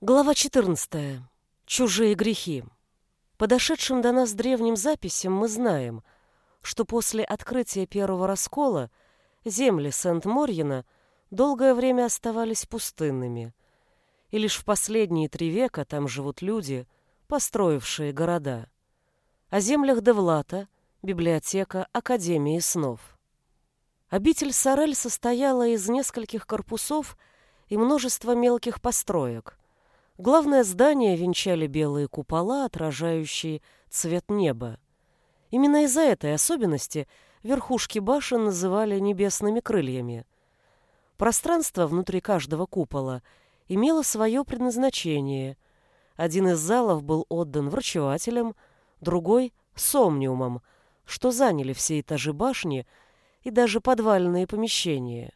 Глава 14. Чужие грехи. Подошедшим до нас древним записям мы знаем, что после открытия первого раскола земли Сент-Морьена долгое время оставались пустынными, и лишь в последние три века там живут люди, построившие города. О землях Девлата, библиотека Академии снов. Обитель Сорель состояла из нескольких корпусов и множества мелких построек, Главное здание венчали белые купола, отражающие цвет неба. Именно из-за этой особенности верхушки башен называли небесными крыльями. Пространство внутри каждого купола имело свое предназначение. Один из залов был отдан врачевателям, другой — сомниумам, что заняли все этажи башни и даже подвальные помещения.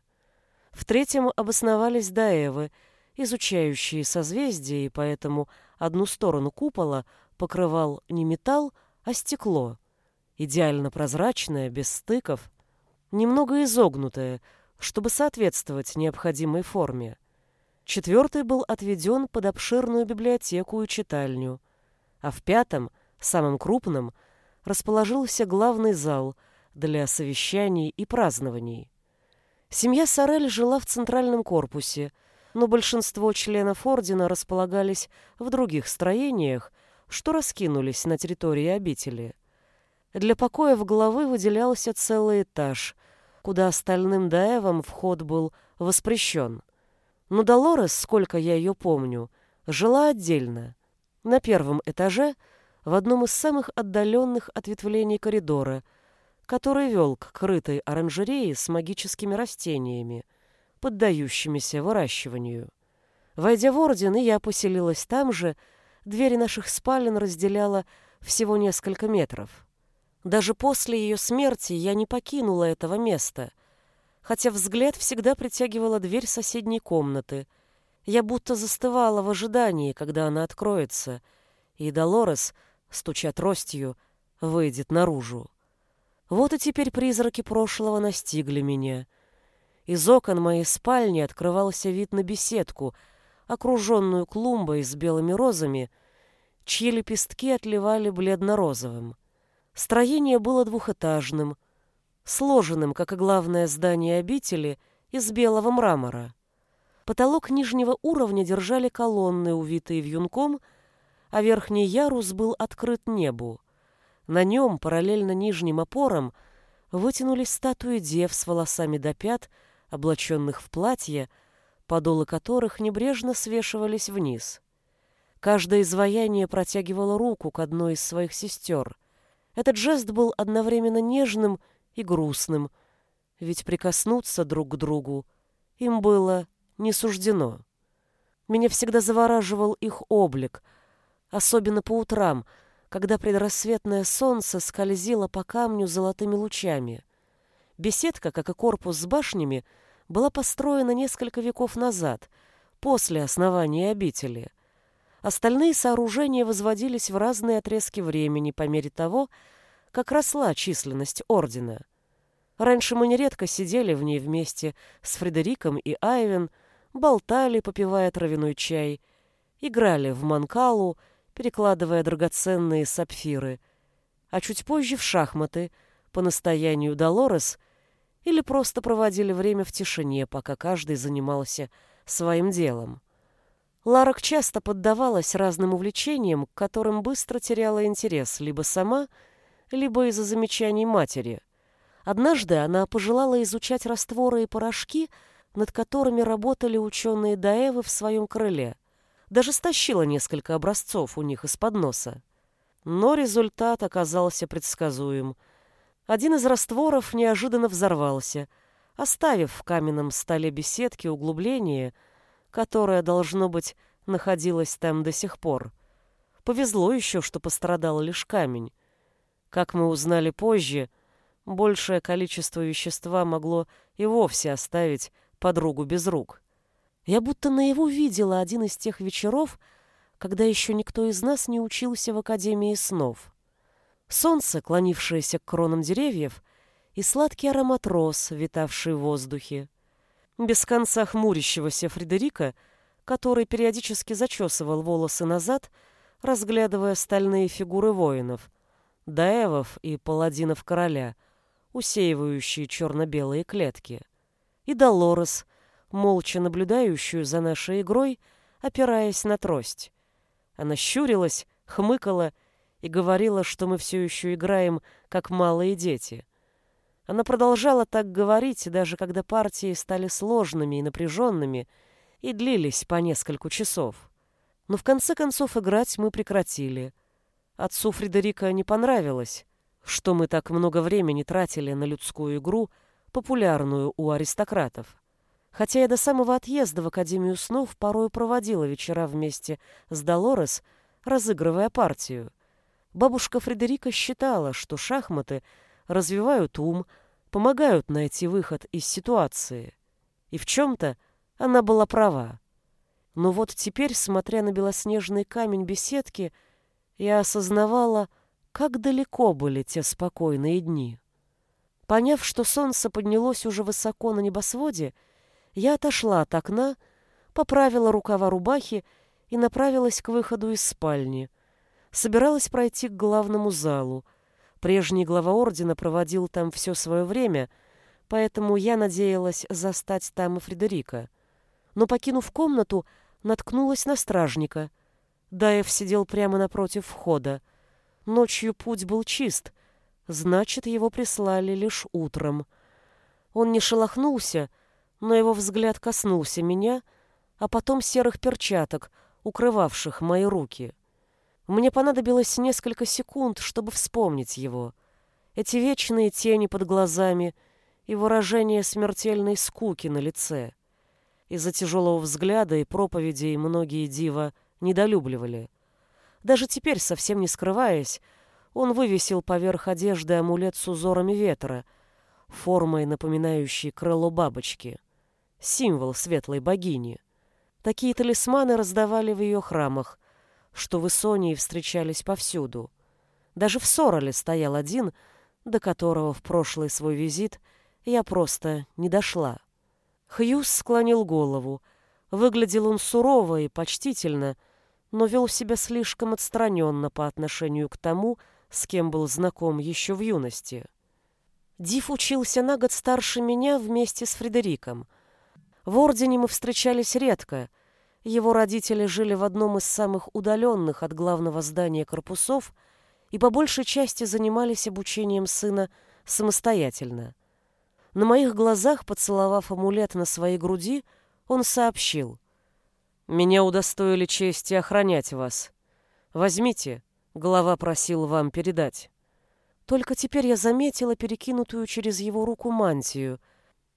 В третьем обосновались даевы — изучающие созвездия, и поэтому одну сторону купола покрывал не металл, а стекло, идеально прозрачное, без стыков, немного изогнутое, чтобы соответствовать необходимой форме. Четвертый был отведен под обширную библиотеку и читальню, а в пятом, самом крупном, расположился главный зал для совещаний и празднований. Семья Сорель жила в центральном корпусе, но большинство членов ордена располагались в других строениях, что раскинулись на территории обители. Для покоев главы выделялся целый этаж, куда остальным даевам вход был воспрещен. Но Долорес, сколько я ее помню, жила отдельно. На первом этаже, в одном из самых отдаленных ответвлений коридора, который вел к крытой оранжерее с магическими растениями, поддающимися выращиванию. Войдя в орден, и я поселилась там же, двери наших спален разделяла всего несколько метров. Даже после ее смерти я не покинула этого места, хотя взгляд всегда притягивала дверь соседней комнаты. Я будто застывала в ожидании, когда она откроется, и Долорес, стуча тростью, выйдет наружу. Вот и теперь призраки прошлого настигли меня — из окон моей спальни открывался вид на беседку, окруженную клумбой с белыми розами, чьи лепестки отливали бледно-розовым. Строение было двухэтажным, сложенным, как и главное здание обители, из белого мрамора. Потолок нижнего уровня держали колонны, увитые вьюнком, а верхний ярус был открыт небу. На нем, параллельно нижним опорам, вытянулись статуи дев с волосами до пят, облаченных в платья, подолы которых небрежно свешивались вниз. Каждое изваяние протягивало руку к одной из своих сестер. Этот жест был одновременно нежным и грустным, ведь прикоснуться друг к другу им было не суждено. Меня всегда завораживал их облик, особенно по утрам, когда предрассветное солнце скользило по камню золотыми лучами. Беседка, как и корпус с башнями, была построена несколько веков назад, после основания обители. Остальные сооружения возводились в разные отрезки времени по мере того, как росла численность ордена. Раньше мы нередко сидели в ней вместе с Фредериком и Айвен, болтали, попивая травяной чай, играли в манкалу, перекладывая драгоценные сапфиры, а чуть позже в шахматы, по настоянию Долорес – или просто проводили время в тишине, пока каждый занимался своим делом. Ларок часто поддавалась разным увлечениям, к которым быстро теряла интерес либо сама, либо из-за замечаний матери. Однажды она пожелала изучать растворы и порошки, над которыми работали ученые Даэвы в своем крыле. Даже стащила несколько образцов у них из-под носа. Но результат оказался предсказуем – один из растворов неожиданно взорвался, оставив в каменном столе беседки углубление, которое, должно быть, находилось там до сих пор. Повезло еще, что пострадал лишь камень. Как мы узнали позже, большее количество вещества могло и вовсе оставить подругу без рук. Я будто наяву видела один из тех вечеров, когда еще никто из нас не учился в Академии снов солнце, клонившееся к кронам деревьев, и сладкий аромат роз, витавший в воздухе. Без конца хмурящегося Фредерика, который периодически зачесывал волосы назад, разглядывая стальные фигуры воинов, даевов и паладинов короля, усеивающие черно-белые клетки, и Долорес, молча наблюдающую за нашей игрой, опираясь на трость. Она щурилась, хмыкала и говорила, что мы все еще играем, как малые дети. Она продолжала так говорить, даже когда партии стали сложными и напряженными и длились по несколько часов. Но в конце концов играть мы прекратили. Отцу Фредерика не понравилось, что мы так много времени тратили на людскую игру, популярную у аристократов. Хотя я до самого отъезда в Академию снов порой проводила вечера вместе с Долорес, разыгрывая партию. Бабушка Фредерика считала, что шахматы развивают ум, помогают найти выход из ситуации. И в чем-то она была права. Но вот теперь, смотря на белоснежный камень беседки, я осознавала, как далеко были те спокойные дни. Поняв, что солнце поднялось уже высоко на небосводе, я отошла от окна, поправила рукава рубахи и направилась к выходу из спальни. Собиралась пройти к главному залу. Прежний глава ордена проводил там все свое время, поэтому я надеялась застать там и Фредерика. Но, покинув комнату, наткнулась на стражника. Даев сидел прямо напротив входа. Ночью путь был чист, значит, его прислали лишь утром. Он не шелохнулся, но его взгляд коснулся меня, а потом серых перчаток, укрывавших мои руки. Мне понадобилось несколько секунд, чтобы вспомнить его. Эти вечные тени под глазами и выражение смертельной скуки на лице. Из-за тяжелого взгляда и проповедей многие дива недолюбливали. Даже теперь, совсем не скрываясь, он вывесил поверх одежды амулет с узорами ветра, формой напоминающей крыло бабочки — символ светлой богини. Такие талисманы раздавали в ее храмах, что в Исонии встречались повсюду. Даже в Сороле стоял один, до которого в прошлый свой визит я просто не дошла. Хьюз склонил голову. Выглядел он сурово и почтительно, но вел себя слишком отстраненно по отношению к тому, с кем был знаком еще в юности. Див учился на год старше меня вместе с Фредериком — в Ордене мы встречались редко. Его родители жили в одном из самых удаленных от главного здания корпусов и по большей части занимались обучением сына самостоятельно. На моих глазах, поцеловав амулет на своей груди, он сообщил. «Меня удостоили чести охранять вас. Возьмите, глава просил вам передать». Только теперь я заметила перекинутую через его руку мантию —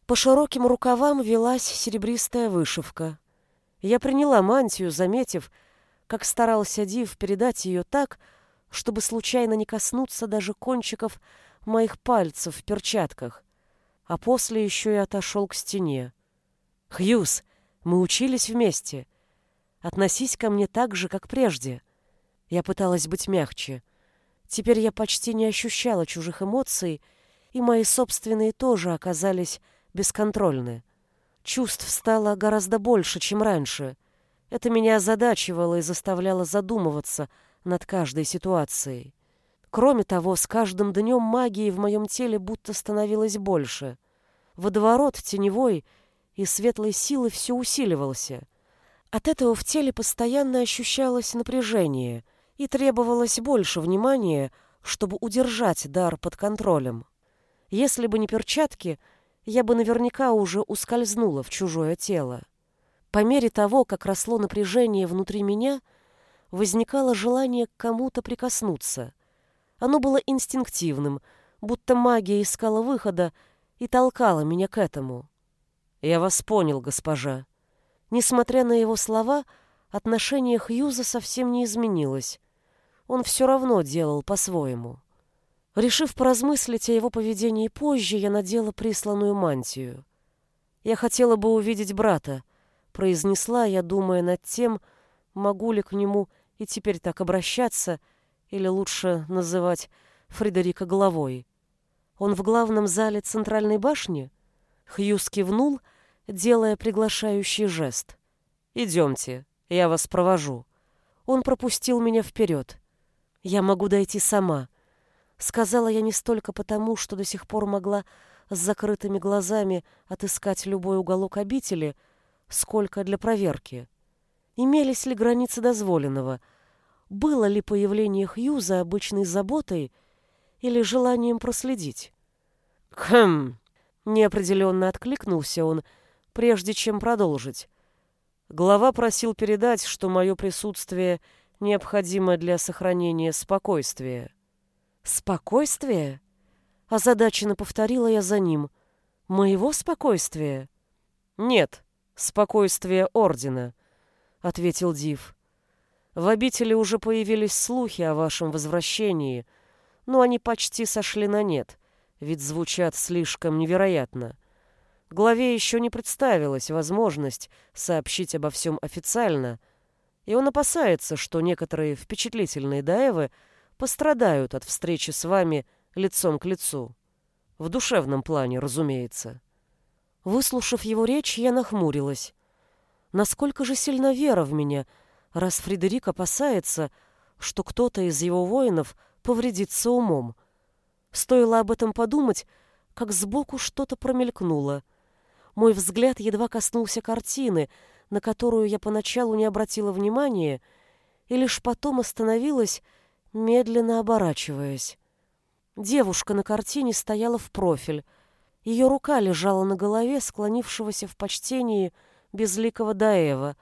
по широким рукавам велась серебристая вышивка. Я приняла мантию, заметив, как старался Див передать ее так, чтобы случайно не коснуться даже кончиков моих пальцев в перчатках, а после еще и отошел к стене. «Хьюз, мы учились вместе. Относись ко мне так же, как прежде». Я пыталась быть мягче. Теперь я почти не ощущала чужих эмоций, и мои собственные тоже оказались бесконтрольны. Чувств стало гораздо больше, чем раньше. Это меня озадачивало и заставляло задумываться над каждой ситуацией. Кроме того, с каждым днем магии в моем теле будто становилось больше. Водоворот теневой и светлой силы все усиливался. От этого в теле постоянно ощущалось напряжение и требовалось больше внимания, чтобы удержать дар под контролем. Если бы не перчатки — я бы наверняка уже ускользнула в чужое тело. По мере того, как росло напряжение внутри меня, возникало желание к кому-то прикоснуться. Оно было инстинктивным, будто магия искала выхода и толкала меня к этому. «Я вас понял, госпожа». Несмотря на его слова, отношение Хьюза совсем не изменилось. Он все равно делал по-своему. Решив поразмыслить о его поведении позже, я надела присланную мантию. «Я хотела бы увидеть брата», — произнесла я, думая над тем, могу ли к нему и теперь так обращаться, или лучше называть Фредерика головой. «Он в главном зале центральной башни?» Хьюз кивнул, делая приглашающий жест. Идемте, я вас провожу». Он пропустил меня вперед. «Я могу дойти сама», — сказала я не столько потому, что до сих пор могла с закрытыми глазами отыскать любой уголок обители, сколько для проверки. Имелись ли границы дозволенного? Было ли появление Хьюза обычной заботой или желанием проследить? «Хм!» — неопределенно откликнулся он, прежде чем продолжить. Глава просил передать, что мое присутствие необходимо для сохранения спокойствия. «Спокойствие?» — озадаченно повторила я за ним. «Моего спокойствия?» «Нет, спокойствие Ордена», — ответил Див. «В обители уже появились слухи о вашем возвращении, но они почти сошли на нет, ведь звучат слишком невероятно. Главе еще не представилась возможность сообщить обо всем официально, и он опасается, что некоторые впечатлительные даевы пострадают от встречи с вами лицом к лицу. В душевном плане, разумеется. Выслушав его речь, я нахмурилась. Насколько же сильна вера в меня, раз Фредерик опасается, что кто-то из его воинов повредится умом. Стоило об этом подумать, как сбоку что-то промелькнуло — мой взгляд едва коснулся картины, на которую я поначалу не обратила внимания, и лишь потом остановилась, медленно оборачиваясь. Девушка на картине стояла в профиль. Ее рука лежала на голове склонившегося в почтении безликого Даева,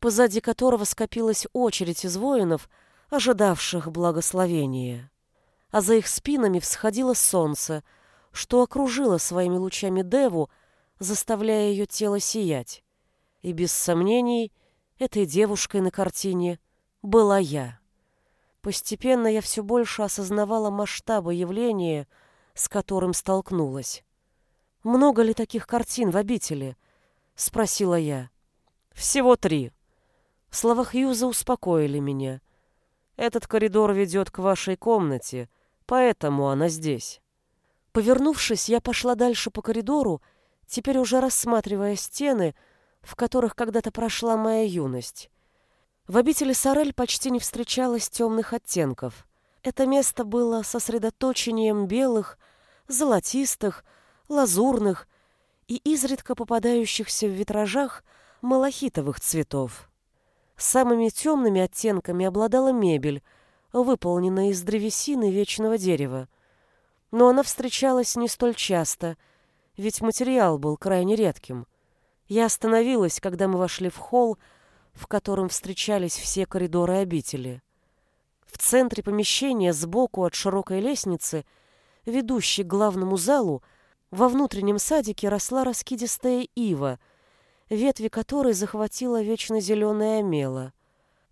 позади которого скопилась очередь из воинов, ожидавших благословения. А за их спинами всходило солнце, что окружило своими лучами Деву, заставляя ее тело сиять. И без сомнений, этой девушкой на картине была я. Постепенно я все больше осознавала масштабы явления, с которым столкнулась. «Много ли таких картин в обители?» — спросила я. «Всего три». Слова Хьюза успокоили меня. «Этот коридор ведет к вашей комнате, поэтому она здесь». Повернувшись, я пошла дальше по коридору теперь уже рассматривая стены, в которых когда-то прошла моя юность. В обители Сорель почти не встречалось темных оттенков. Это место было сосредоточением белых, золотистых, лазурных и изредка попадающихся в витражах малахитовых цветов. Самыми темными оттенками обладала мебель, выполненная из древесины вечного дерева. Но она встречалась не столь часто — ведь материал был крайне редким. Я остановилась, когда мы вошли в холл, в котором встречались все коридоры обители. В центре помещения, сбоку от широкой лестницы, ведущей к главному залу, во внутреннем садике росла раскидистая ива, ветви которой захватила вечно зеленая мела.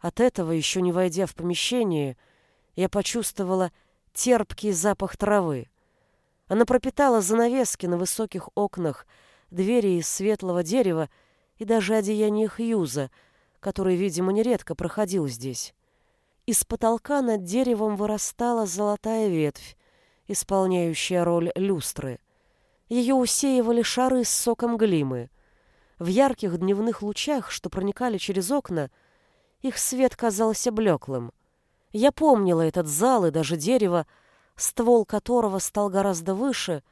От этого, еще не войдя в помещение, я почувствовала терпкий запах травы. Она пропитала занавески на высоких окнах, двери из светлого дерева и даже одеяние Хьюза, который, видимо, нередко проходил здесь. Из потолка над деревом вырастала золотая ветвь, исполняющая роль люстры. Ее усеивали шары с соком глимы. В ярких дневных лучах, что проникали через окна, их свет казался блеклым. Я помнила этот зал и даже дерево, ствол которого стал гораздо выше,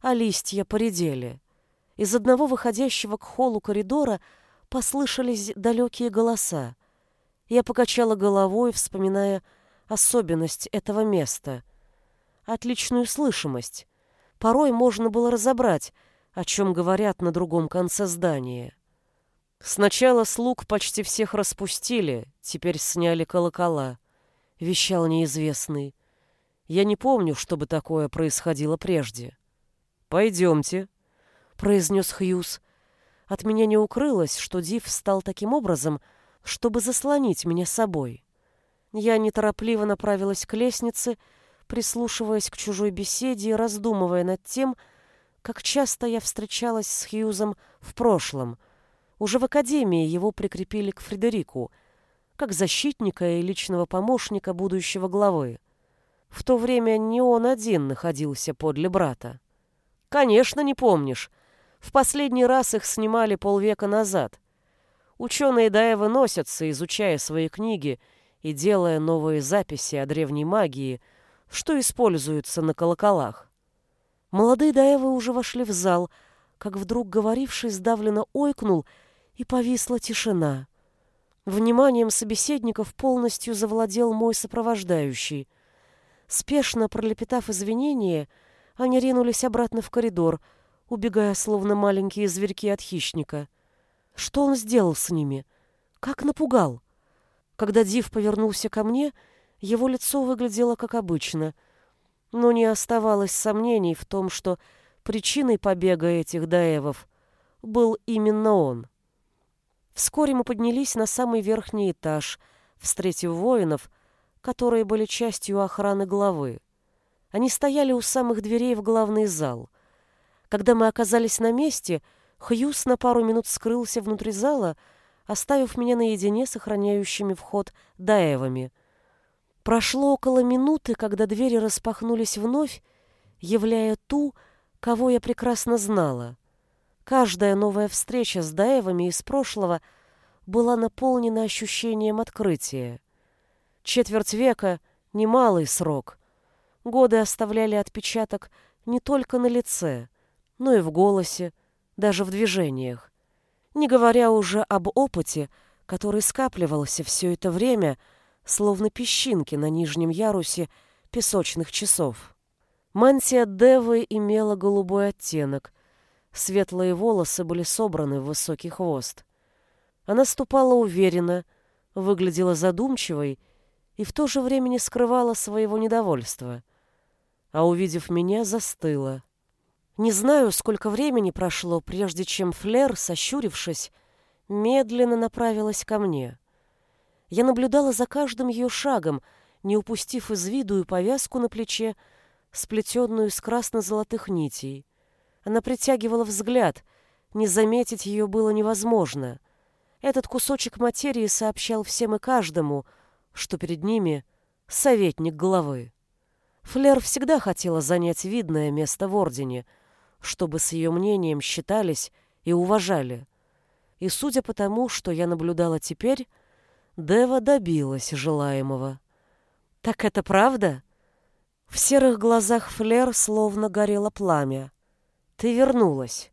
а листья поредели. Из одного выходящего к холлу коридора послышались далекие голоса. Я покачала головой, вспоминая особенность этого места. Отличную слышимость. Порой можно было разобрать, о чем говорят на другом конце здания. Сначала слуг почти всех распустили, теперь сняли колокола, вещал неизвестный. Я не помню, чтобы такое происходило прежде. «Пойдемте», — произнес Хьюз. От меня не укрылось, что Див стал таким образом, чтобы заслонить меня собой. Я неторопливо направилась к лестнице, прислушиваясь к чужой беседе и раздумывая над тем, как часто я встречалась с Хьюзом в прошлом. Уже в академии его прикрепили к Фредерику, как защитника и личного помощника будущего главы. В то время не он один находился подле брата. Конечно, не помнишь. В последний раз их снимали полвека назад. Ученые Даевы носятся, изучая свои книги и делая новые записи о древней магии, что используются на колоколах. Молодые Даевы уже вошли в зал, как вдруг говоривший сдавленно ойкнул, и повисла тишина. Вниманием собеседников полностью завладел мой сопровождающий. Спешно пролепетав извинения, они ринулись обратно в коридор, убегая словно маленькие зверьки от хищника. Что он сделал с ними? Как напугал? Когда Див повернулся ко мне, его лицо выглядело как обычно, но не оставалось сомнений в том, что причиной побега этих даевов был именно он. Вскоре мы поднялись на самый верхний этаж, встретив воинов, которые были частью охраны главы. Они стояли у самых дверей в главный зал. Когда мы оказались на месте, Хьюс на пару минут скрылся внутри зала, оставив меня наедине с охраняющими вход даевами. Прошло около минуты, когда двери распахнулись вновь, являя ту, кого я прекрасно знала. Каждая новая встреча с Даевами из прошлого была наполнена ощущением открытия. Четверть века — немалый срок. Годы оставляли отпечаток не только на лице, но и в голосе, даже в движениях. Не говоря уже об опыте, который скапливался все это время, словно песчинки на нижнем ярусе песочных часов. Мантия Девы имела голубой оттенок — Светлые волосы были собраны в высокий хвост. Она ступала уверенно, выглядела задумчивой и в то же время не скрывала своего недовольства. А увидев меня, застыла. Не знаю, сколько времени прошло, прежде чем Флер, сощурившись, медленно направилась ко мне. Я наблюдала за каждым ее шагом, не упустив из виду и повязку на плече, сплетенную из красно-золотых нитей. Она притягивала взгляд, не заметить ее было невозможно. Этот кусочек материи сообщал всем и каждому, что перед ними советник главы. Флер всегда хотела занять видное место в Ордене, чтобы с ее мнением считались и уважали. И судя по тому, что я наблюдала теперь, Дева добилась желаемого. «Так это правда?» В серых глазах Флер словно горело пламя. Ты вернулась.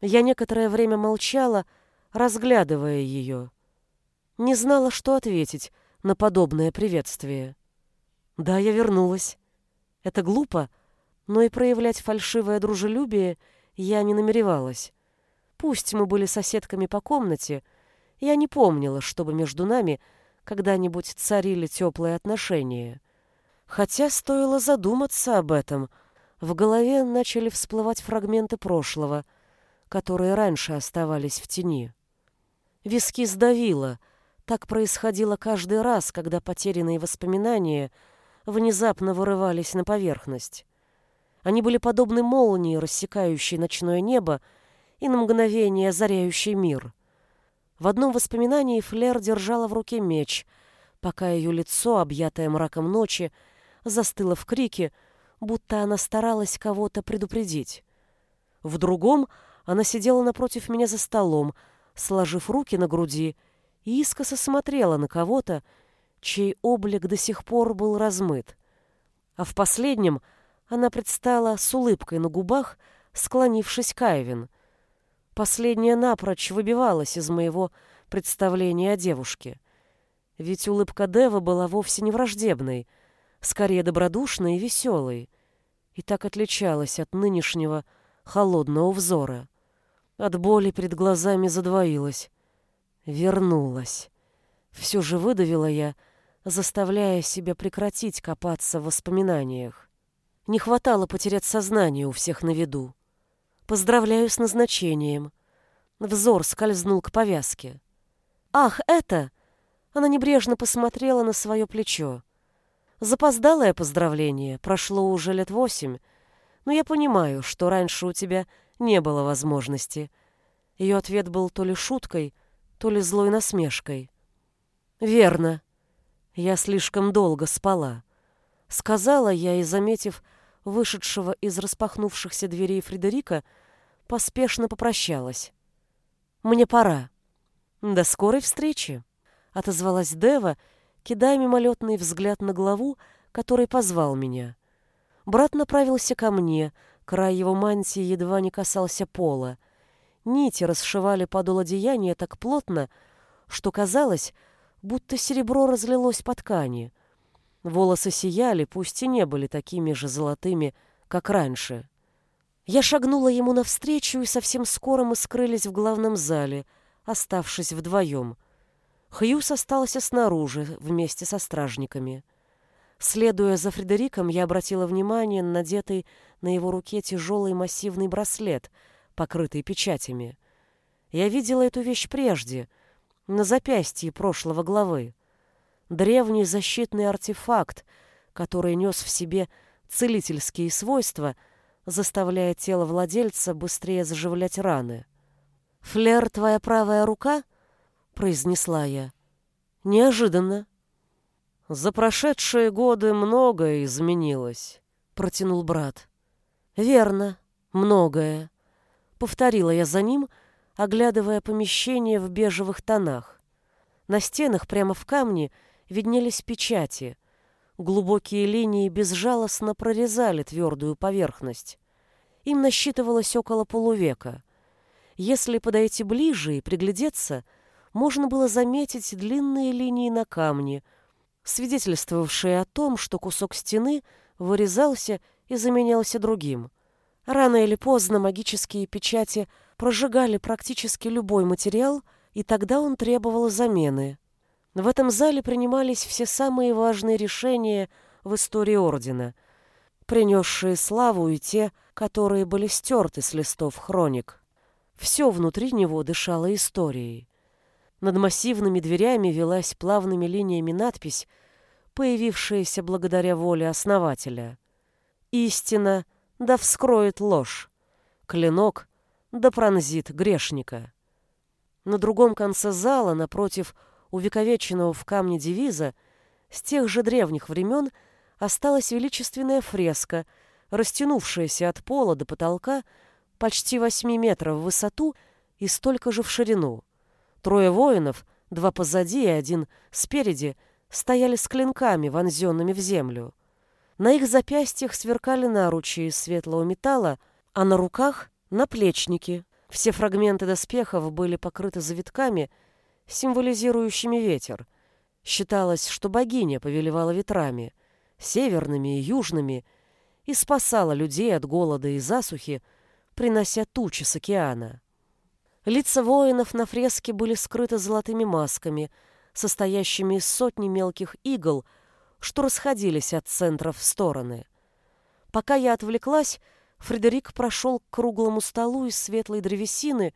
Я некоторое время молчала, разглядывая ее. Не знала, что ответить на подобное приветствие. Да, я вернулась. Это глупо, но и проявлять фальшивое дружелюбие я не намеревалась. Пусть мы были соседками по комнате, я не помнила, чтобы между нами когда-нибудь царили теплые отношения. Хотя стоило задуматься об этом — в голове начали всплывать фрагменты прошлого, которые раньше оставались в тени. Виски сдавило. Так происходило каждый раз, когда потерянные воспоминания внезапно вырывались на поверхность. Они были подобны молнии, рассекающей ночное небо и на мгновение озаряющей мир. В одном воспоминании Флер держала в руке меч, пока ее лицо, объятое мраком ночи, застыло в крике — будто она старалась кого-то предупредить. В другом она сидела напротив меня за столом, сложив руки на груди, и искоса смотрела на кого-то, чей облик до сих пор был размыт. А в последнем она предстала с улыбкой на губах, склонившись к Айвин. Последняя напрочь выбивалась из моего представления о девушке. Ведь улыбка Девы была вовсе не враждебной — скорее добродушной и веселой, и так отличалась от нынешнего холодного взора. От боли перед глазами задвоилась. Вернулась. Все же выдавила я, заставляя себя прекратить копаться в воспоминаниях. Не хватало потерять сознание у всех на виду. Поздравляю с назначением. Взор скользнул к повязке. «Ах, это!» Она небрежно посмотрела на свое плечо. Запоздалое поздравление, прошло уже лет восемь, но я понимаю, что раньше у тебя не было возможности. Ее ответ был то ли шуткой, то ли злой насмешкой. Верно. Я слишком долго спала. Сказала я и, заметив вышедшего из распахнувшихся дверей Фредерика, поспешно попрощалась. Мне пора. До скорой встречи, отозвалась Дева, кидая мимолетный взгляд на главу, который позвал меня. Брат направился ко мне, край его мантии едва не касался пола. Нити расшивали подол одеяния так плотно, что казалось, будто серебро разлилось по ткани. Волосы сияли, пусть и не были такими же золотыми, как раньше. Я шагнула ему навстречу, и совсем скоро мы скрылись в главном зале, оставшись вдвоем. Хьюз остался снаружи вместе со стражниками. Следуя за Фредериком, я обратила внимание на надетый на его руке тяжелый массивный браслет, покрытый печатями. Я видела эту вещь прежде, на запястье прошлого главы. Древний защитный артефакт, который нес в себе целительские свойства, заставляя тело владельца быстрее заживлять раны. «Флер, твоя правая рука?» — произнесла я. «Неожиданно». «За прошедшие годы многое изменилось», — протянул брат. «Верно, многое», — повторила я за ним, оглядывая помещение в бежевых тонах. На стенах прямо в камне виднелись печати. Глубокие линии безжалостно прорезали твердую поверхность. Им насчитывалось около полувека. Если подойти ближе и приглядеться, можно было заметить длинные линии на камне — свидетельствовавшие о том, что кусок стены вырезался и заменялся другим. Рано или поздно магические печати прожигали практически любой материал, и тогда он требовал замены. В этом зале принимались все самые важные решения в истории Ордена, принесшие славу и те, которые были стерты с листов хроник. Все внутри него дышало историей. Над массивными дверями велась плавными линиями надпись, появившаяся благодаря воле основателя. «Истина да вскроет ложь, клинок да пронзит грешника». На другом конце зала, напротив увековеченного в камне девиза, с тех же древних времен осталась величественная фреска, растянувшаяся от пола до потолка почти восьми метров в высоту и столько же в ширину. Трое воинов, два позади и один спереди, стояли с клинками, вонзенными в землю. На их запястьях сверкали наручи из светлого металла, а на руках — наплечники. Все фрагменты доспехов были покрыты завитками, символизирующими ветер. Считалось, что богиня повелевала ветрами, северными и южными, и спасала людей от голода и засухи, принося тучи с океана. Лица воинов на фреске были скрыты золотыми масками, состоящими из сотни мелких игл, что расходились от центра в стороны. Пока я отвлеклась, Фредерик прошел к круглому столу из светлой древесины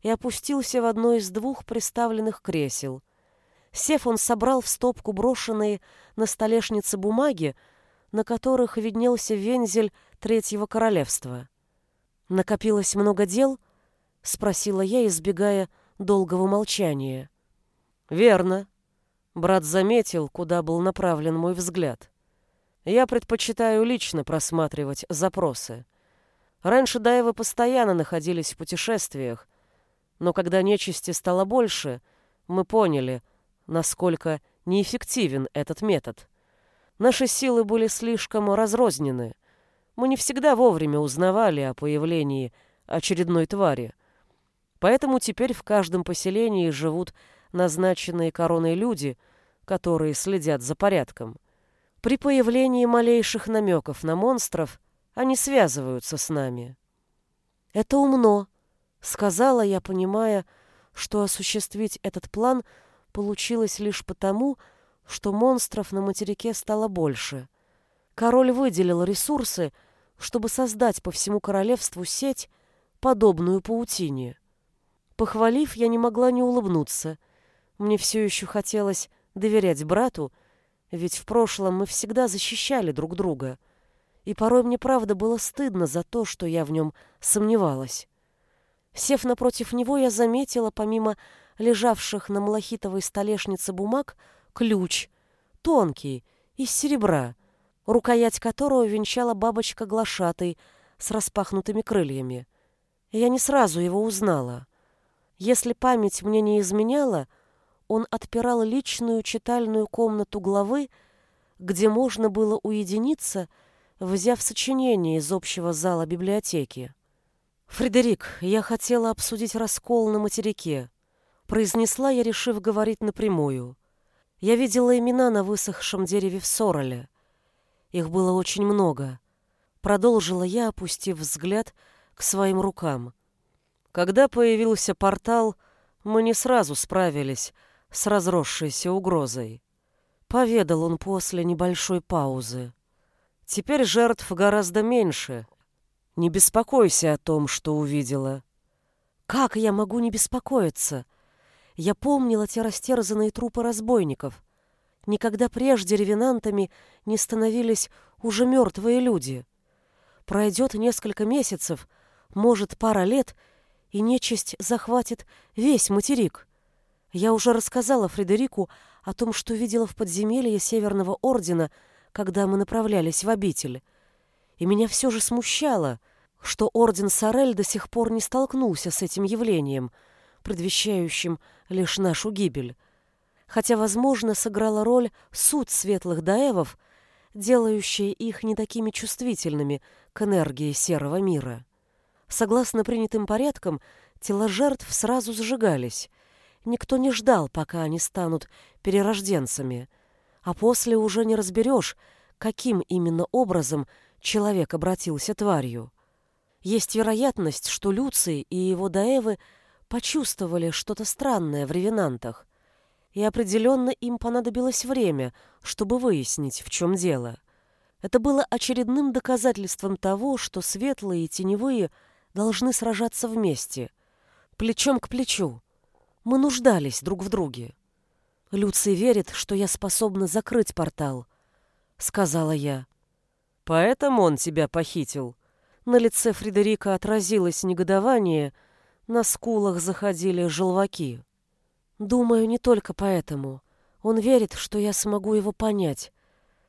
и опустился в одно из двух приставленных кресел. Сев, он собрал в стопку брошенные на столешнице бумаги, на которых виднелся вензель Третьего Королевства. Накопилось много дел —— спросила я, избегая долгого молчания. «Верно». Брат заметил, куда был направлен мой взгляд. «Я предпочитаю лично просматривать запросы. Раньше Даевы постоянно находились в путешествиях, но когда нечисти стало больше, мы поняли, насколько неэффективен этот метод. Наши силы были слишком разрознены. Мы не всегда вовремя узнавали о появлении очередной твари — Поэтому теперь в каждом поселении живут назначенные короной люди, которые следят за порядком. При появлении малейших намеков на монстров они связываются с нами. «Это умно», — сказала я, понимая, что осуществить этот план получилось лишь потому, что монстров на материке стало больше. Король выделил ресурсы, чтобы создать по всему королевству сеть, подобную паутине. Похвалив, я не могла не улыбнуться. Мне все еще хотелось доверять брату, ведь в прошлом мы всегда защищали друг друга. И порой мне правда было стыдно за то, что я в нем сомневалась. Сев напротив него, я заметила, помимо лежавших на малахитовой столешнице бумаг, ключ, тонкий, из серебра, рукоять которого венчала бабочка глашатой с распахнутыми крыльями. Я не сразу его узнала — Если память мне не изменяла, он отпирал личную читальную комнату главы, где можно было уединиться, взяв сочинение из общего зала библиотеки. «Фредерик, я хотела обсудить раскол на материке», — произнесла я, решив говорить напрямую. Я видела имена на высохшем дереве в Сороле. Их было очень много. Продолжила я, опустив взгляд к своим рукам. Когда появился портал, мы не сразу справились с разросшейся угрозой. Поведал он после небольшой паузы. Теперь жертв гораздо меньше. Не беспокойся о том, что увидела. Как я могу не беспокоиться? Я помнила те растерзанные трупы разбойников. Никогда прежде ревенантами не становились уже мертвые люди. Пройдет несколько месяцев, может, пара лет — и нечисть захватит весь материк. Я уже рассказала Фредерику о том, что видела в подземелье Северного Ордена, когда мы направлялись в обитель. И меня все же смущало, что Орден Сорель до сих пор не столкнулся с этим явлением, предвещающим лишь нашу гибель. Хотя, возможно, сыграла роль суть светлых даевов, делающая их не такими чувствительными к энергии серого мира. Согласно принятым порядкам, тела жертв сразу сжигались. Никто не ждал, пока они станут перерожденцами. А после уже не разберешь, каким именно образом человек обратился тварью. Есть вероятность, что Люций и его даевы почувствовали что-то странное в ревенантах, и определенно им понадобилось время, чтобы выяснить, в чем дело. Это было очередным доказательством того, что светлые и теневые – должны сражаться вместе, плечом к плечу. Мы нуждались друг в друге. Люций верит, что я способна закрыть портал, сказала я. Поэтому он тебя похитил. На лице Фредерика отразилось негодование, на скулах заходили желваки. Думаю, не только поэтому. Он верит, что я смогу его понять.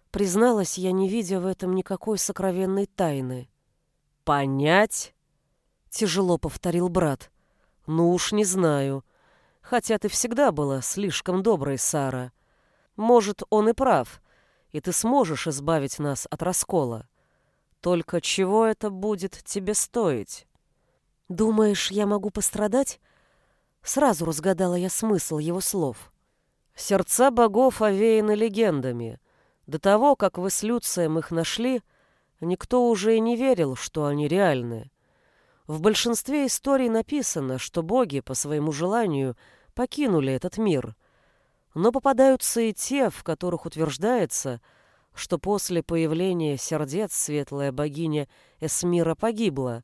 Призналась я, не видя в этом никакой сокровенной тайны. Понять? Тяжело повторил брат. Ну уж не знаю. Хотя ты всегда была слишком доброй, Сара. Может, он и прав, и ты сможешь избавить нас от раскола. Только чего это будет тебе стоить? Думаешь, я могу пострадать? Сразу разгадала я смысл его слов. Сердца богов овеяны легендами. До того, как вы с Люцием их нашли, никто уже и не верил, что они реальны. В большинстве историй написано, что боги по своему желанию покинули этот мир. Но попадаются и те, в которых утверждается, что после появления сердец светлая богиня Эсмира погибла,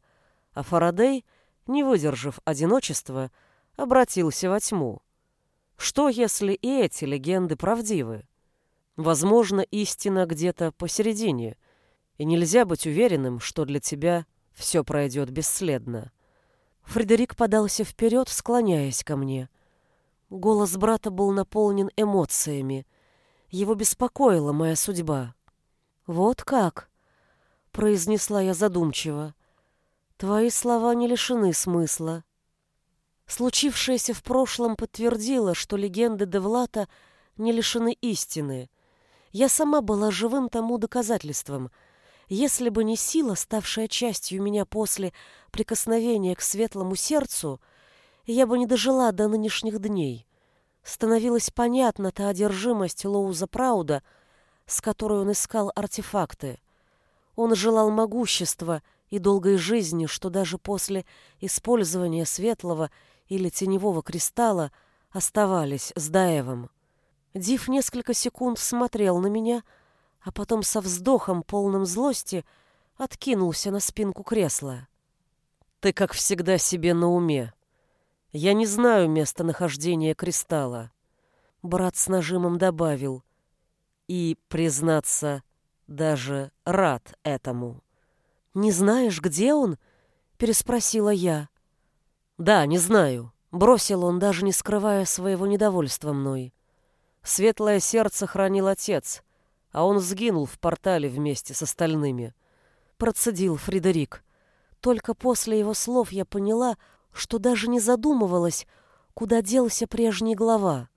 а Фарадей, не выдержав одиночества, обратился во тьму. Что, если и эти легенды правдивы? Возможно, истина где-то посередине, и нельзя быть уверенным, что для тебя все пройдет бесследно. Фредерик подался вперед, склоняясь ко мне. Голос брата был наполнен эмоциями. Его беспокоила моя судьба. «Вот как?» — произнесла я задумчиво. «Твои слова не лишены смысла». Случившееся в прошлом подтвердило, что легенды Девлата не лишены истины. Я сама была живым тому доказательством — если бы не сила, ставшая частью меня после прикосновения к светлому сердцу, я бы не дожила до нынешних дней. Становилась понятна та одержимость Лоуза Прауда, с которой он искал артефакты. Он желал могущества и долгой жизни, что даже после использования светлого или теневого кристалла оставались с Даевым. Див несколько секунд смотрел на меня, а потом со вздохом, полным злости, откинулся на спинку кресла. «Ты, как всегда, себе на уме. Я не знаю местонахождения кристалла», — брат с нажимом добавил. «И, признаться, даже рад этому». «Не знаешь, где он?» — переспросила я. «Да, не знаю», — бросил он, даже не скрывая своего недовольства мной. «Светлое сердце хранил отец» а он сгинул в портале вместе с остальными. Процедил Фредерик. Только после его слов я поняла, что даже не задумывалась, куда делся прежний глава.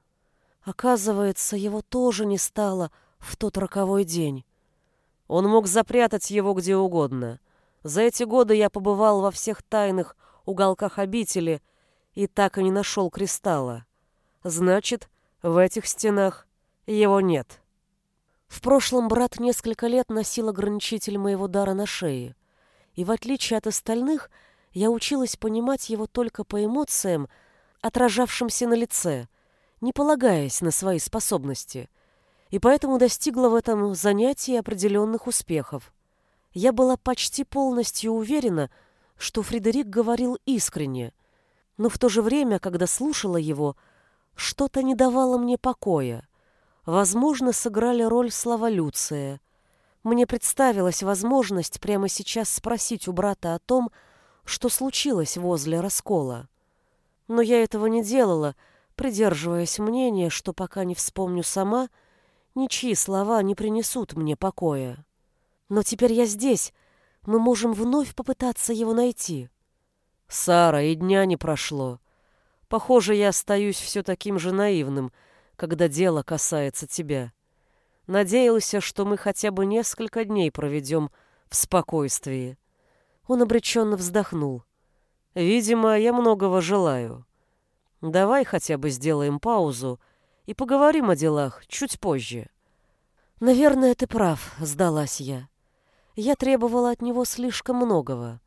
Оказывается, его тоже не стало в тот роковой день. Он мог запрятать его где угодно. За эти годы я побывал во всех тайных уголках обители и так и не нашел кристалла. Значит, в этих стенах его нет. В прошлом брат несколько лет носил ограничитель моего дара на шее, и в отличие от остальных, я училась понимать его только по эмоциям, отражавшимся на лице, не полагаясь на свои способности, и поэтому достигла в этом занятии определенных успехов. Я была почти полностью уверена, что Фредерик говорил искренне, но в то же время, когда слушала его, что-то не давало мне покоя. Возможно, сыграли роль слова Люция. Мне представилась возможность прямо сейчас спросить у брата о том, что случилось возле раскола. Но я этого не делала, придерживаясь мнения, что пока не вспомню сама, ничьи слова не принесут мне покоя. Но теперь я здесь, мы можем вновь попытаться его найти. Сара, и дня не прошло. Похоже, я остаюсь все таким же наивным, когда дело касается тебя. Надеялся, что мы хотя бы несколько дней проведем в спокойствии. Он обреченно вздохнул. Видимо, я многого желаю. Давай хотя бы сделаем паузу и поговорим о делах чуть позже. Наверное, ты прав, сдалась я. Я требовала от него слишком многого.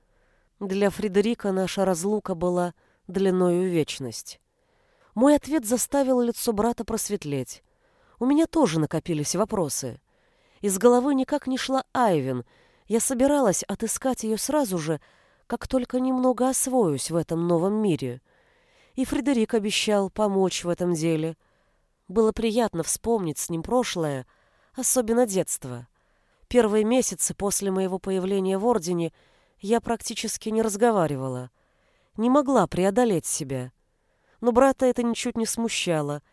Для Фредерика наша разлука была длиною вечность. Мой ответ заставил лицо брата просветлеть. У меня тоже накопились вопросы. Из головы никак не шла Айвен. Я собиралась отыскать ее сразу же, как только немного освоюсь в этом новом мире. И Фредерик обещал помочь в этом деле. Было приятно вспомнить с ним прошлое, особенно детство. Первые месяцы после моего появления в Ордене я практически не разговаривала. Не могла преодолеть себя. Но брата это ничуть не смущало,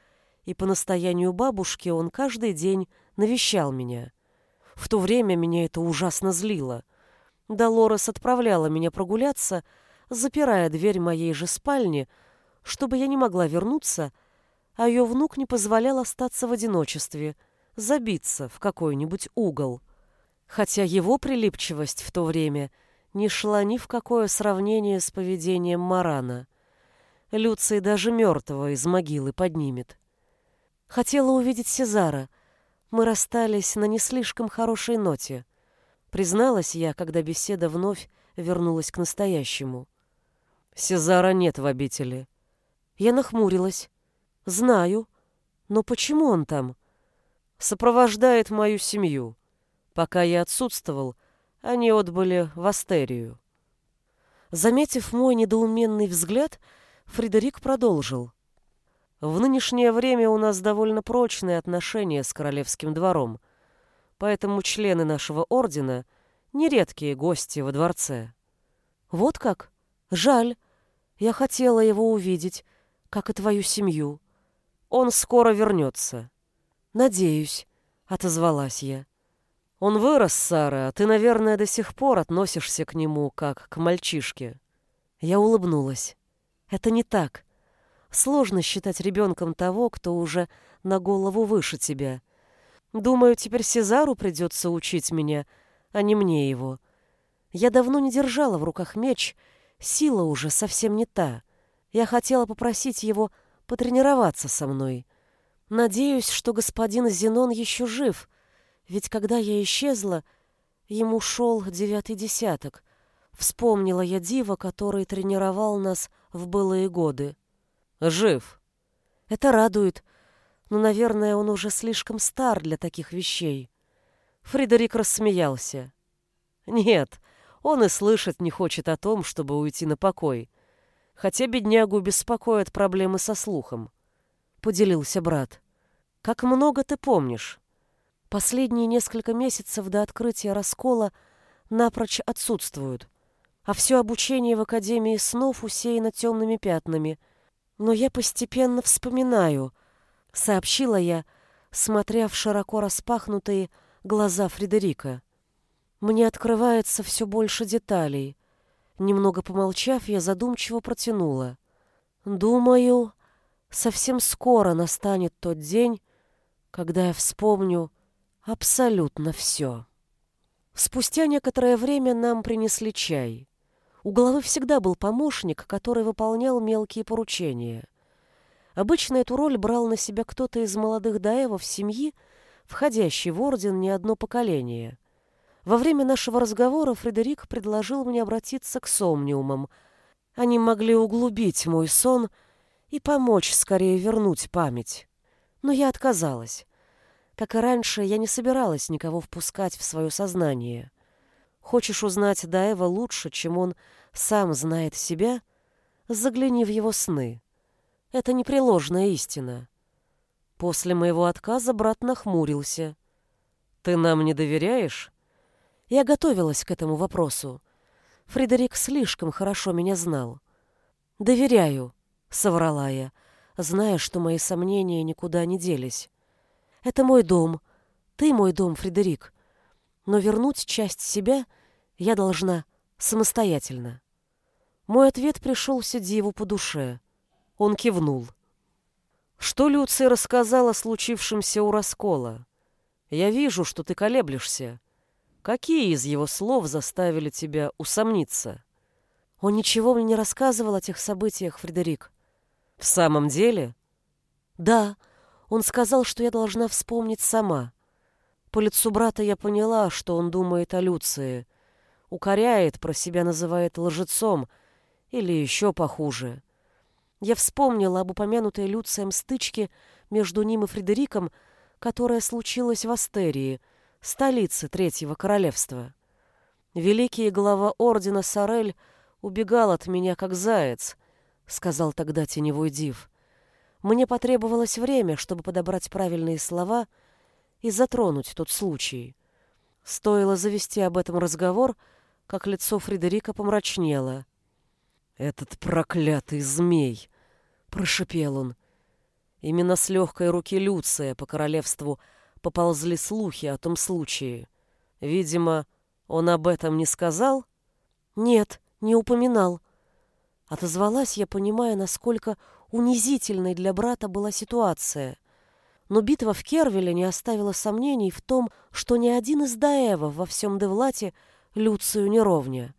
и по настоянию бабушки он каждый день навещал меня. В то время меня это ужасно злило. Долорес отправляла меня прогуляться, запирая дверь моей же спальни, чтобы я не могла вернуться, а ее внук не позволял остаться в одиночестве, забиться в какой-нибудь угол хотя его прилипчивость в то время не шла ни в какое сравнение с поведением Марана. Люций даже мертвого из могилы поднимет. Хотела увидеть Сезара. Мы расстались на не слишком хорошей ноте. Призналась я, когда беседа вновь вернулась к настоящему. Сезара нет в обители. Я нахмурилась. Знаю. Но почему он там? Сопровождает мою семью. Пока я отсутствовал, они отбыли в Астерию. Заметив мой недоуменный взгляд, Фредерик продолжил. В нынешнее время у нас довольно прочные отношения с королевским двором, поэтому члены нашего ордена — нередкие гости во дворце. Вот как? Жаль. Я хотела его увидеть, как и твою семью. Он скоро вернется. Надеюсь, — отозвалась я. Он вырос, Сара, а ты, наверное, до сих пор относишься к нему как к мальчишке. Я улыбнулась. Это не так. Сложно считать ребенком того, кто уже на голову выше тебя. Думаю, теперь Сезару придется учить меня, а не мне его. Я давно не держала в руках меч, сила уже совсем не та. Я хотела попросить его потренироваться со мной. Надеюсь, что господин Зенон еще жив — ведь когда я исчезла, ему шел девятый десяток. Вспомнила я Дива, который тренировал нас в былые годы. Жив. Это радует, но, наверное, он уже слишком стар для таких вещей. Фредерик рассмеялся. Нет, он и слышать не хочет о том, чтобы уйти на покой. Хотя беднягу беспокоят проблемы со слухом. Поделился брат. Как много ты помнишь? Последние несколько месяцев до открытия раскола напрочь отсутствуют, а все обучение в Академии снов усеяно темными пятнами. Но я постепенно вспоминаю, сообщила я, смотря в широко распахнутые глаза Фредерика. Мне открывается все больше деталей. Немного помолчав, я задумчиво протянула. Думаю, совсем скоро настанет тот день, когда я вспомню абсолютно все. Спустя некоторое время нам принесли чай. У главы всегда был помощник, который выполнял мелкие поручения. Обычно эту роль брал на себя кто-то из молодых даевов семьи, входящий в орден не одно поколение. Во время нашего разговора Фредерик предложил мне обратиться к сомниумам. Они могли углубить мой сон и помочь скорее вернуть память. Но я отказалась. Как и раньше, я не собиралась никого впускать в свое сознание. Хочешь узнать Даева лучше, чем он сам знает себя, загляни в его сны. Это непреложная истина. После моего отказа брат нахмурился. «Ты нам не доверяешь?» Я готовилась к этому вопросу. Фредерик слишком хорошо меня знал. «Доверяю», — соврала я, зная, что мои сомнения никуда не делись. «Это мой дом. Ты мой дом, Фредерик. Но вернуть часть себя я должна самостоятельно». Мой ответ пришелся Диву по душе. Он кивнул. «Что Люций рассказал о случившемся у раскола? Я вижу, что ты колеблешься. Какие из его слов заставили тебя усомниться?» «Он ничего мне не рассказывал о тех событиях, Фредерик». «В самом деле?» «Да, он сказал, что я должна вспомнить сама. По лицу брата я поняла, что он думает о Люции. Укоряет, про себя называет лжецом — или еще похуже. Я вспомнила об упомянутой Люцием стычке между ним и Фредериком, которая случилась в Астерии, столице Третьего Королевства. Великий глава ордена Сорель убегал от меня, как заяц, — сказал тогда теневой див. Мне потребовалось время, чтобы подобрать правильные слова и затронуть тот случай. Стоило завести об этом разговор, как лицо Фредерика помрачнело — «Этот проклятый змей!» — прошипел он. Именно с легкой руки Люция по королевству поползли слухи о том случае. Видимо, он об этом не сказал? Нет, не упоминал. Отозвалась я, понимая, насколько унизительной для брата была ситуация. Но битва в Кервеле не оставила сомнений в том, что ни один из Даевов во всем Девлате Люцию не ровня.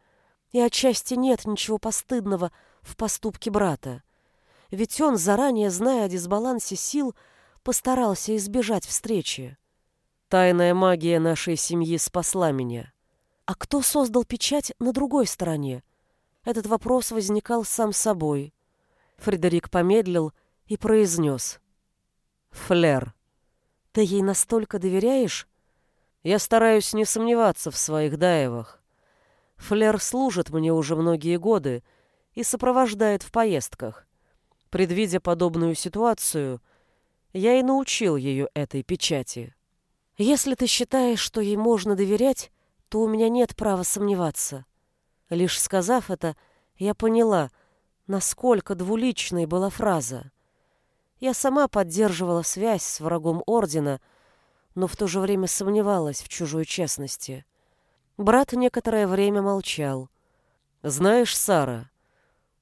И отчасти нет ничего постыдного в поступке брата. Ведь он, заранее зная о дисбалансе сил, постарался избежать встречи. Тайная магия нашей семьи спасла меня. А кто создал печать на другой стороне? Этот вопрос возникал сам собой. Фредерик помедлил и произнес. «Флер, ты ей настолько доверяешь?» «Я стараюсь не сомневаться в своих даевах. Флер служит мне уже многие годы и сопровождает в поездках. Предвидя подобную ситуацию, я и научил ее этой печати. Если ты считаешь, что ей можно доверять, то у меня нет права сомневаться. Лишь сказав это, я поняла, насколько двуличной была фраза. Я сама поддерживала связь с врагом Ордена, но в то же время сомневалась в чужой честности. Брат некоторое время молчал. «Знаешь, Сара,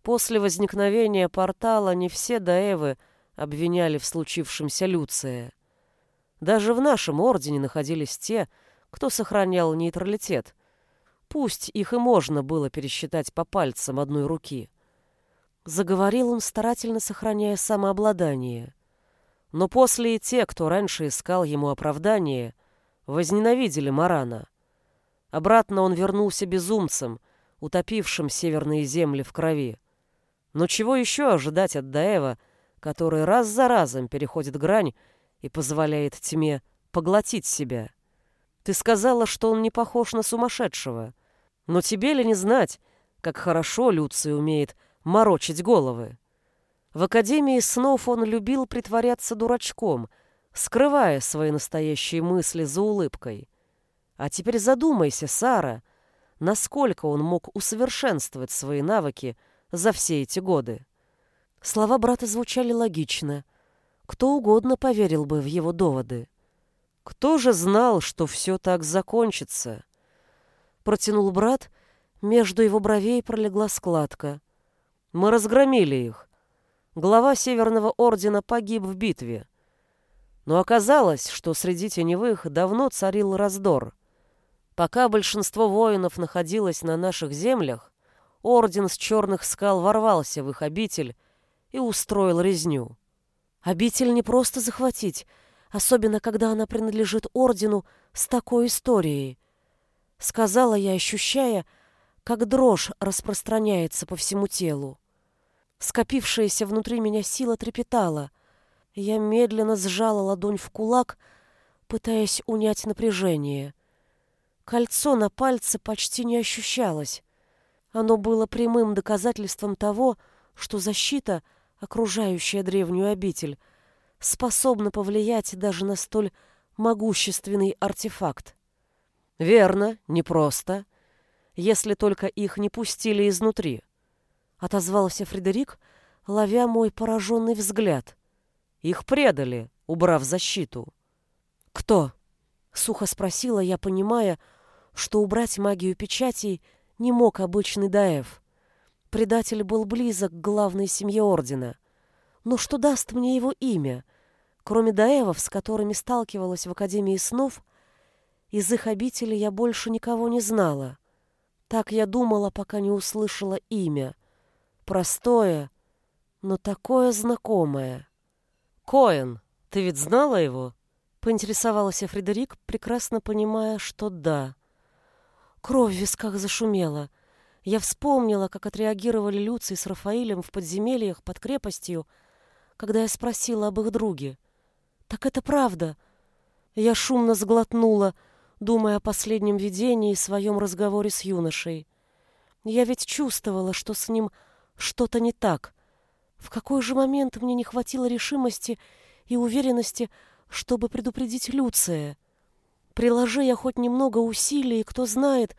после возникновения портала не все даевы обвиняли в случившемся Люция. Даже в нашем ордене находились те, кто сохранял нейтралитет. Пусть их и можно было пересчитать по пальцам одной руки. Заговорил он, старательно сохраняя самообладание. Но после и те, кто раньше искал ему оправдание, возненавидели Марана. Обратно он вернулся безумцем, утопившим северные земли в крови. Но чего еще ожидать от Даева, который раз за разом переходит грань и позволяет тьме поглотить себя? Ты сказала, что он не похож на сумасшедшего. Но тебе ли не знать, как хорошо Люций умеет морочить головы? В Академии снов он любил притворяться дурачком, скрывая свои настоящие мысли за улыбкой. А теперь задумайся, Сара, насколько он мог усовершенствовать свои навыки за все эти годы. Слова брата звучали логично. Кто угодно поверил бы в его доводы. Кто же знал, что все так закончится? Протянул брат, Между его бровей пролегла складка. Мы разгромили их. Глава Северного Ордена погиб в битве. Но оказалось, что среди теневых давно царил раздор. Пока большинство воинов находилось на наших землях, Орден с черных скал ворвался в их обитель и устроил резню. Обитель не просто захватить, особенно когда она принадлежит Ордену с такой историей. Сказала я, ощущая, как дрожь распространяется по всему телу. Скопившаяся внутри меня сила трепетала. Я медленно сжала ладонь в кулак, пытаясь унять напряжение. Кольцо на пальце почти не ощущалось. Оно было прямым доказательством того, что защита, окружающая древнюю обитель, способна повлиять даже на столь могущественный артефакт. Верно, непросто, если только их не пустили изнутри. Отозвался Фредерик, ловя мой пораженный взгляд. Их предали, убрав защиту. Кто? Сухо спросила я, понимая, что убрать магию печатей не мог обычный Даэв. Предатель был близок к главной семье Ордена. Но что даст мне его имя? Кроме Даэвов, с которыми сталкивалась в Академии снов, из их обители я больше никого не знала. Так я думала, пока не услышала имя. Простое, но такое знакомое. «Коэн, ты ведь знала его?» — поинтересовалась Фредерик, прекрасно понимая, что да. Кровь в висках зашумела. Я вспомнила, как отреагировали Люций с Рафаилем в подземельях под крепостью, когда я спросила об их друге. «Так это правда!» Я шумно сглотнула, думая о последнем видении и своем разговоре с юношей. Я ведь чувствовала, что с ним что-то не так. В какой же момент мне не хватило решимости и уверенности, чтобы предупредить Люция? Приложи я хоть немного усилий, кто знает,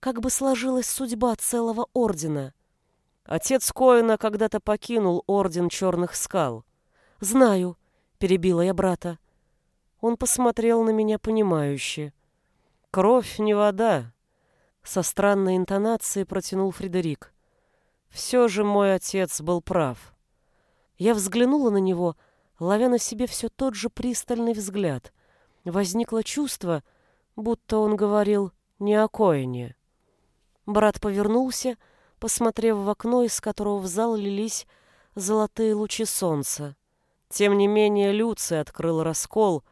как бы сложилась судьба целого ордена. Отец Коина когда-то покинул орден черных скал. Знаю, перебила я брата. Он посмотрел на меня понимающе. Кровь не вода, со странной интонацией протянул Фредерик. Все же мой отец был прав. Я взглянула на него, ловя на себе все тот же пристальный взгляд. Возникло чувство, будто он говорил не о Коине. Брат повернулся, посмотрев в окно, из которого в зал лились золотые лучи солнца. Тем не менее Люций открыл раскол,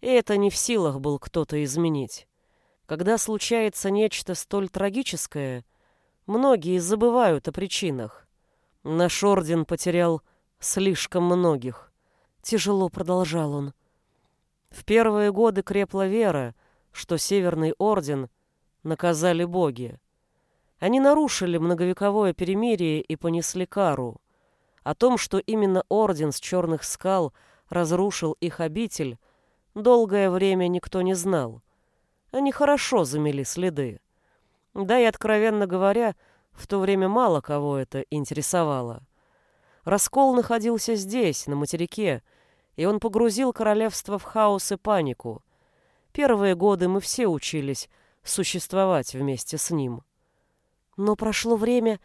и это не в силах был кто-то изменить. Когда случается нечто столь трагическое, многие забывают о причинах. Наш орден потерял слишком многих. Тяжело продолжал он. В первые годы крепла вера, что Северный Орден наказали боги. Они нарушили многовековое перемирие и понесли кару. О том, что именно Орден с Черных Скал разрушил их обитель, долгое время никто не знал. Они хорошо замели следы. Да и, откровенно говоря, в то время мало кого это интересовало. Раскол находился здесь, на материке, и он погрузил королевство в хаос и панику. Первые годы мы все учились существовать вместе с ним. Но прошло время,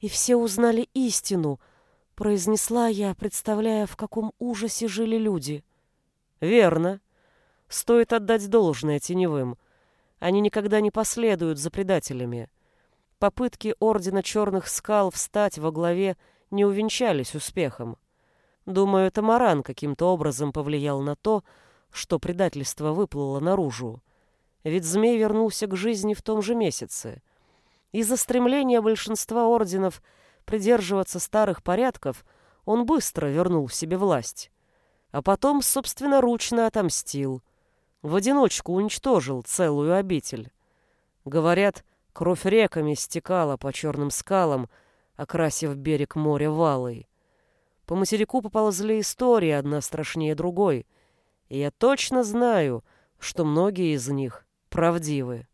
и все узнали истину, произнесла я, представляя, в каком ужасе жили люди. Верно. Стоит отдать должное теневым. Они никогда не последуют за предателями. Попытки Ордена Черных Скал встать во главе не увенчались успехом. Думаю, Тамаран каким-то образом повлиял на то, что предательство выплыло наружу. Ведь змей вернулся к жизни в том же месяце. Из-за стремления большинства орденов придерживаться старых порядков он быстро вернул себе власть. А потом собственноручно отомстил. В одиночку уничтожил целую обитель. Говорят, кровь реками стекала по черным скалам, окрасив берег моря валой. По материку поползли истории, одна страшнее другой. И я точно знаю, что многие из них правдивы.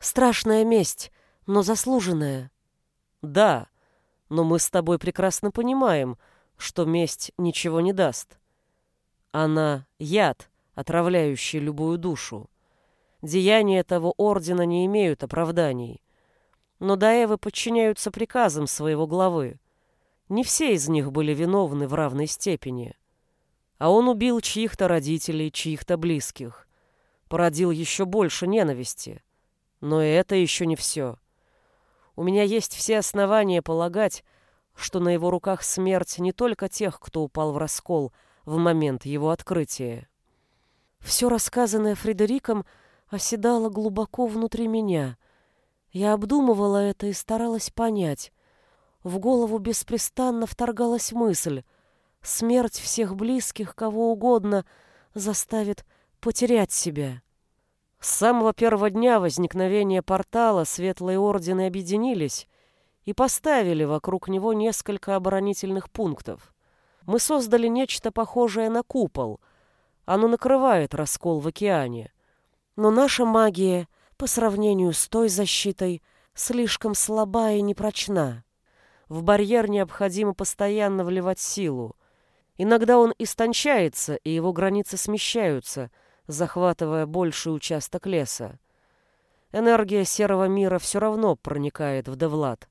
Страшная месть, но заслуженная. Да, но мы с тобой прекрасно понимаем, что месть ничего не даст. Она — яд, отравляющий любую душу. Деяния того ордена не имеют оправданий. Но Даевы подчиняются приказам своего главы. Не все из них были виновны в равной степени. А он убил чьих-то родителей, чьих-то близких. Породил еще больше ненависти. Но это еще не все. У меня есть все основания полагать, что на его руках смерть не только тех, кто упал в раскол в момент его открытия. Все рассказанное Фредериком оседало глубоко внутри меня. Я обдумывала это и старалась понять. В голову беспрестанно вторгалась мысль. Смерть всех близких, кого угодно, заставит потерять себя. С самого первого дня возникновения портала Светлые Ордены объединились и поставили вокруг него несколько оборонительных пунктов. Мы создали нечто похожее на купол. Оно накрывает раскол в океане. Но наша магия, по сравнению с той защитой, слишком слаба и непрочна. В барьер необходимо постоянно вливать силу. Иногда он истончается, и его границы смещаются, захватывая больший участок леса. Энергия серого мира все равно проникает в Девлад.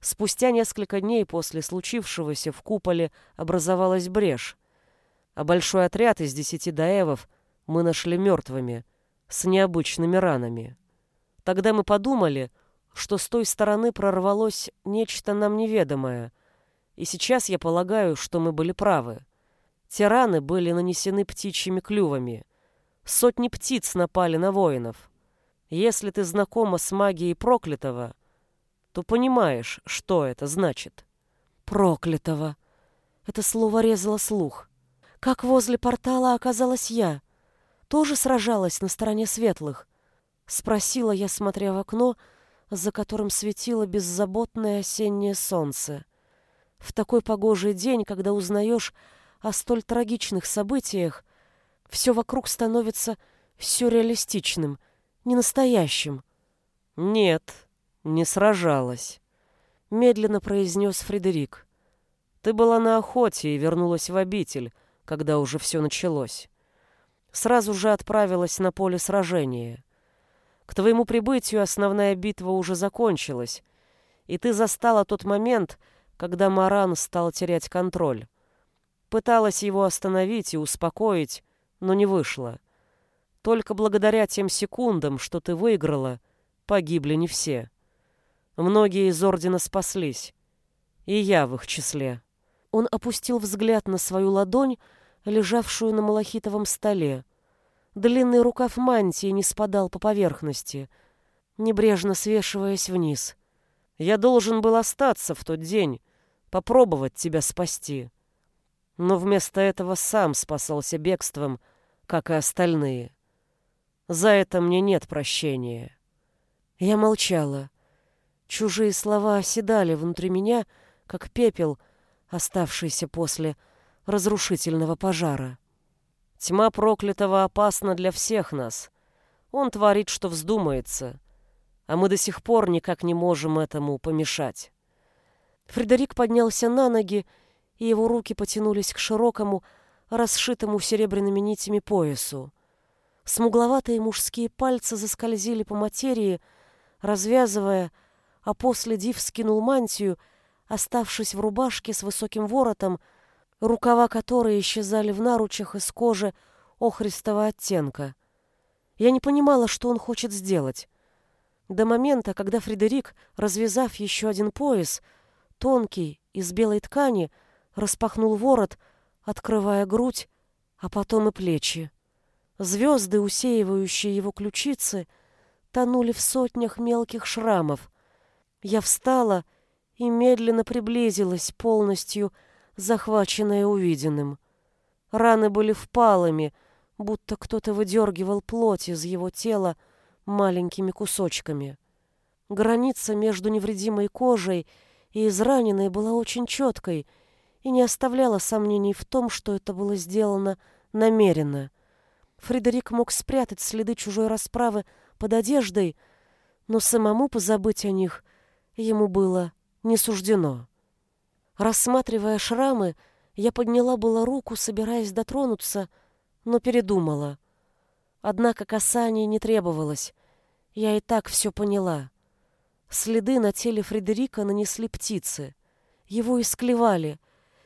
Спустя несколько дней после случившегося в куполе образовалась брешь, а большой отряд из десяти даевов мы нашли мертвыми, с необычными ранами. Тогда мы подумали, что с той стороны прорвалось нечто нам неведомое, и сейчас я полагаю, что мы были правы. Те раны были нанесены птичьими клювами. Сотни птиц напали на воинов. Если ты знакома с магией проклятого, то понимаешь, что это значит. Проклятого. Это слово резало слух. Как возле портала оказалась я? Тоже сражалась на стороне светлых? Спросила я, смотря в окно, за которым светило беззаботное осеннее солнце. В такой погожий день, когда узнаешь о столь трагичных событиях, все вокруг становится сюрреалистичным, ненастоящим. Нет, не сражалась, медленно произнес Фредерик. Ты была на охоте и вернулась в обитель, когда уже все началось. Сразу же отправилась на поле сражения. К твоему прибытию основная битва уже закончилась, и ты застала тот момент, когда Маран стал терять контроль. Пыталась его остановить и успокоить, но не вышло. Только благодаря тем секундам, что ты выиграла, погибли не все. Многие из Ордена спаслись. И я в их числе. Он опустил взгляд на свою ладонь, лежавшую на малахитовом столе. Длинный рукав мантии не спадал по поверхности, небрежно свешиваясь вниз. Я должен был остаться в тот день, попробовать тебя спасти. Но вместо этого сам спасался бегством, как и остальные. За это мне нет прощения. Я молчала. Чужие слова оседали внутри меня, как пепел, оставшийся после разрушительного пожара. Тьма проклятого опасна для всех нас. Он творит, что вздумается, а мы до сих пор никак не можем этому помешать. Фредерик поднялся на ноги, и его руки потянулись к широкому, расшитому серебряными нитями поясу. Смугловатые мужские пальцы заскользили по материи, развязывая, а после Див скинул мантию, оставшись в рубашке с высоким воротом, рукава которой исчезали в наручах из кожи охристого оттенка. Я не понимала, что он хочет сделать. До момента, когда Фредерик, развязав еще один пояс, тонкий, из белой ткани, распахнул ворот, открывая грудь, а потом и плечи. Звезды, усеивающие его ключицы, тонули в сотнях мелких шрамов, я встала и медленно приблизилась, полностью захваченная увиденным. Раны были впалыми, будто кто-то выдергивал плоть из его тела маленькими кусочками. Граница между невредимой кожей и израненной была очень четкой и не оставляла сомнений в том, что это было сделано намеренно. Фредерик мог спрятать следы чужой расправы под одеждой, но самому позабыть о них ему было не суждено. Рассматривая шрамы, я подняла было руку, собираясь дотронуться, но передумала. Однако касание не требовалось. Я и так все поняла. Следы на теле Фредерика нанесли птицы. Его исклевали.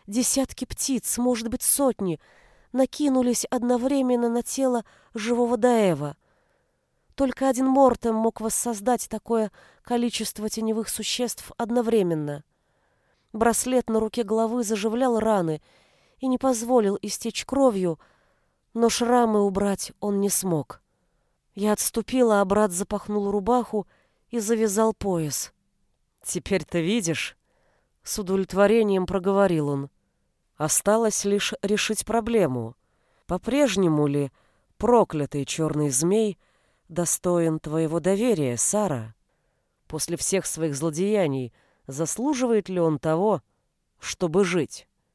Десятки птиц, может быть, сотни, накинулись одновременно на тело живого Даева. Только один Мортем мог воссоздать такое количество теневых существ одновременно. Браслет на руке головы заживлял раны и не позволил истечь кровью, но шрамы убрать он не смог. Я отступила, а брат запахнул рубаху и завязал пояс. «Теперь ты видишь?» — с удовлетворением проговорил он. «Осталось лишь решить проблему. По-прежнему ли проклятый черный змей достоин твоего доверия, Сара? После всех своих злодеяний заслуживает ли он того, чтобы жить?»